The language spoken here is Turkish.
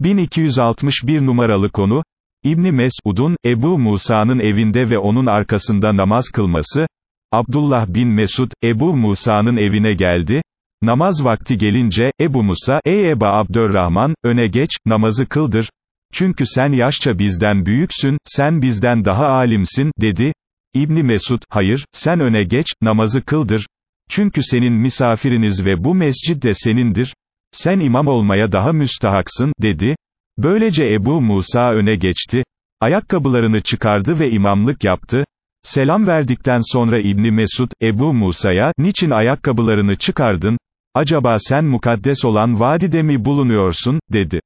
1261 numaralı konu, İbni Mesud'un, Ebu Musa'nın evinde ve onun arkasında namaz kılması, Abdullah bin Mesud, Ebu Musa'nın evine geldi, namaz vakti gelince, Ebu Musa, ey Eba Abdurrahman, öne geç, namazı kıldır, çünkü sen yaşça bizden büyüksün, sen bizden daha alimsin, dedi, İbni Mesud, hayır, sen öne geç, namazı kıldır, çünkü senin misafiriniz ve bu mescid de senindir, sen imam olmaya daha müstahaksın, dedi, böylece Ebu Musa öne geçti, ayakkabılarını çıkardı ve imamlık yaptı, selam verdikten sonra İbni Mesud, Ebu Musa'ya, niçin ayakkabılarını çıkardın, acaba sen mukaddes olan vadide mi bulunuyorsun, dedi.